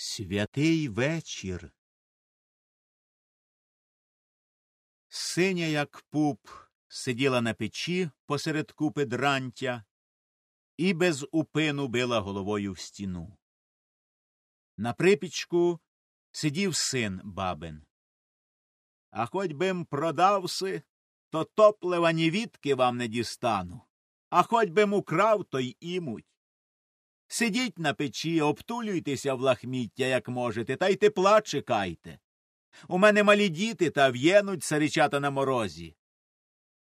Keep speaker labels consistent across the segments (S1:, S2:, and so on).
S1: Святий вечір. Синя, як пуп, сиділа на печі посеред купи дрантя і без упину била головою в стіну. На припічку сидів син бабин. А хоть би м продавси, то топлива ні відки вам не дістану, а хоть би м украв, то й імуть. Сидіть на печі, обтулюйтеся в лахміття, як можете, та й тепла чекайте. У мене малі діти та в'єнуть сарічата на морозі.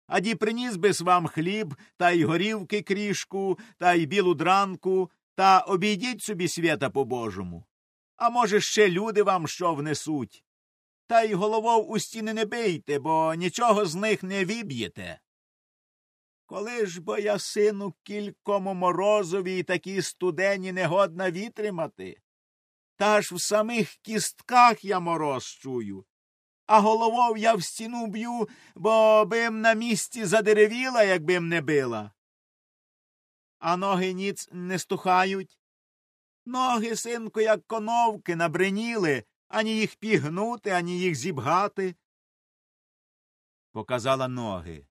S1: Аді приніс би вам хліб, та й горівки крішку, та й білу дранку, та обійдіть собі свята по божому. А може, ще люди вам що внесуть. Та й головов у стіни не бийте, бо нічого з них не віб'єте. Коли ж бо я, сину, кількому морозові і такі студені негодна вітримати? Та ж в самих кістках я мороз чую, а головов я в стіну б'ю, бо бим на місці задеревіла, якби м не била. А ноги ніц не стухають. Ноги, синку, як коновки, набриніли, ані їх пігнути, ані їх зібгати. Показала ноги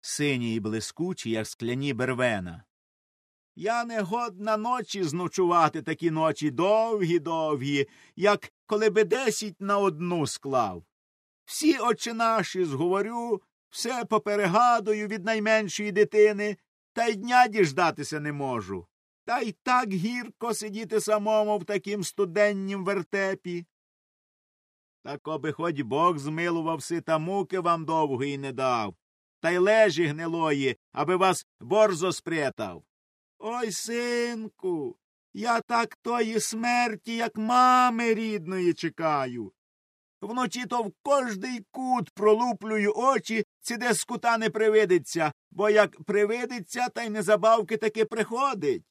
S1: сині й блискучі, як скляні бервена. Я не годна ночі зночувати такі ночі довгі довгі, як коли би десять на одну склав. Всі очі наші зговорю, все поперегадую від найменшої дитини, та й дня діждатися не можу. Та й так гірко сидіти самому в такім студеннім вертепі. Та коби хоч Бог змилувався, та муки вам довгої не дав та й лежі гнилої, аби вас борзо спрятав. Ой, синку, я так тої смерті, як мами рідної, чекаю. Вночі то в кожний кут пролуплюю очі, ці з кута не привидиться, бо як привидиться, та й незабавки таки приходить.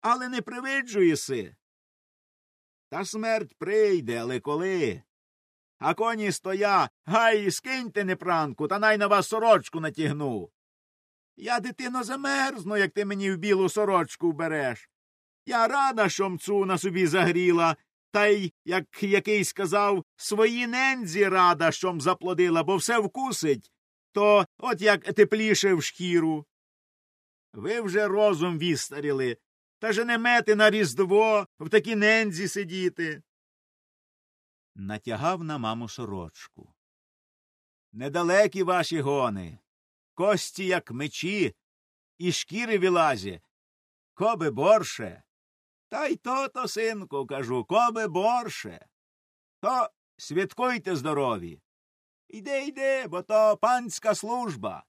S1: Але не привиджуєси. Та смерть прийде, але коли? А коні стоя, гай, скиньте непранку, та най на вас сорочку натягну. Я, дитино, замерзну, як ти мені в білу сорочку вбереш. Я рада, що мцу на собі загріла, та й, як який сказав, свої нензі рада, що заплодила, бо все вкусить, то от як тепліше в шкіру. Ви вже розум вістаріли, та же не мети на різдво в такі нензі сидіти натягав на маму сорочку. Недалекі ваші гони, кості, як мечі, і шкіри вилазі. Коби борше. Та й то то, синку, кажу, коби борше. То святкуйте здорові. Іде, йде, бо то панська служба.